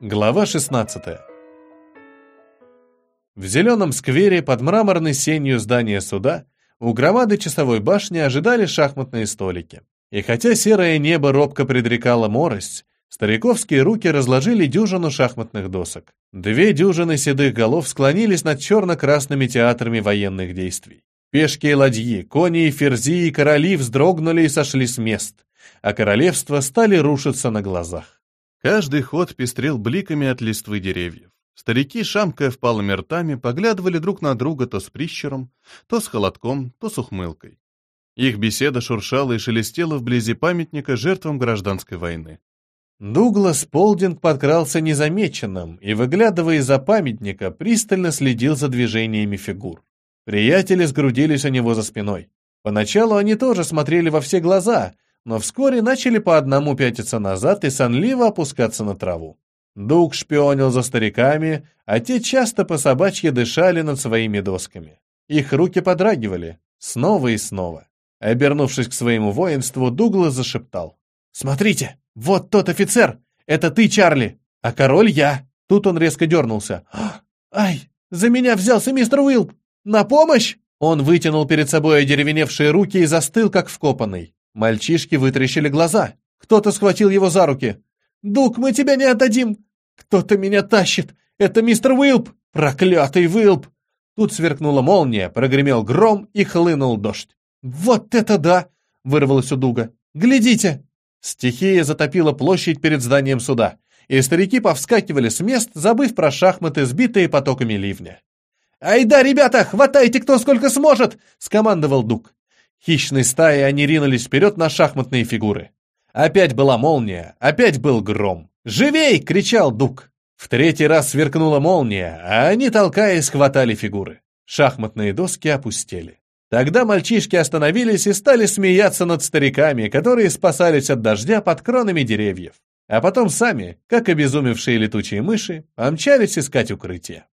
Глава 16 В зеленом сквере под мраморной сенью здания суда у громады часовой башни ожидали шахматные столики. И хотя серое небо робко предрекало морость, стариковские руки разложили дюжину шахматных досок. Две дюжины седых голов склонились над черно-красными театрами военных действий. Пешки и ладьи, кони и ферзи и короли вздрогнули и сошли с мест, а королевства стали рушиться на глазах. Каждый ход пестрел бликами от листвы деревьев. Старики, шамкая впалыми ртами, поглядывали друг на друга то с прищером, то с холодком, то с ухмылкой. Их беседа шуршала и шелестела вблизи памятника жертвам гражданской войны. Дуглас Полдинг подкрался незамеченным и, выглядывая из-за памятника, пристально следил за движениями фигур. Приятели сгрудились у него за спиной. Поначалу они тоже смотрели во все глаза — но вскоре начали по одному пятиться назад и сонливо опускаться на траву. Дуг шпионил за стариками, а те часто по собачьи дышали над своими досками. Их руки подрагивали, снова и снова. Обернувшись к своему воинству, Дуглас зашептал. «Смотрите, вот тот офицер! Это ты, Чарли! А король я!» Тут он резко дернулся. «Ай, за меня взялся мистер Уилп! На помощь!» Он вытянул перед собой одеревеневшие руки и застыл, как вкопанный. Мальчишки вытрящили глаза. Кто-то схватил его за руки. «Дук, мы тебя не отдадим! Кто-то меня тащит! Это мистер Уилп! Проклятый Уилп!» Тут сверкнула молния, прогремел гром и хлынул дождь. «Вот это да!» — вырвалось у Дуга. «Глядите!» Стихия затопила площадь перед зданием суда, и старики повскакивали с мест, забыв про шахматы, сбитые потоками ливня. «Ай да, ребята, хватайте кто сколько сможет!» — скомандовал Дуг. Хищной стаей они ринулись вперед на шахматные фигуры. Опять была молния, опять был гром. «Живей!» — кричал Дук. В третий раз сверкнула молния, а они, толкаясь, хватали фигуры. Шахматные доски опустели. Тогда мальчишки остановились и стали смеяться над стариками, которые спасались от дождя под кронами деревьев. А потом сами, как обезумевшие летучие мыши, помчались искать укрытие.